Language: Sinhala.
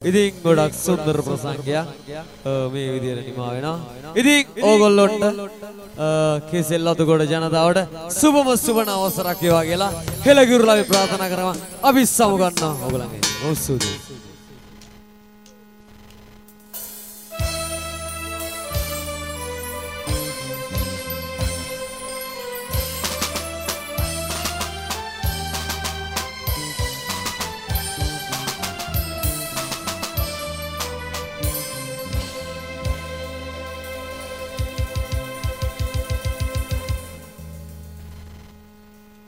ඉතින් ගොඩක් සුන්දර ප්‍රසංගයක් අ, මේ විදිහට නිමා වෙනවා. ඉතින් ඕගොල්ලොන්ට අ, කෙසෙල් අතගොඩ ජනතාවට සුබම සුබන අවසරක් වේවා කියලා හෙළගිරුලා අපි ප්‍රාර්ථනා කරනවා. අපි සමු ගන්නවා ඕගොල්ලන්ගේ. ඔව් සුදු.